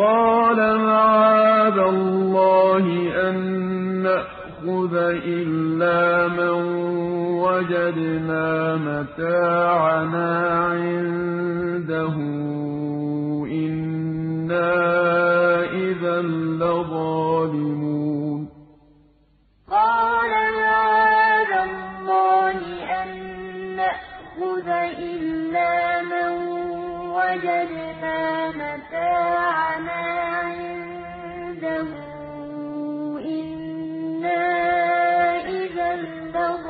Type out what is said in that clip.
قال معاذ الله أن نأخذ إلا من وجدنا متاعنا عنده إنا إذا لظالمون قال معاذ الله أن نأخذ إلا من وجدنا متاعنا كيده إنا إذا لظالمون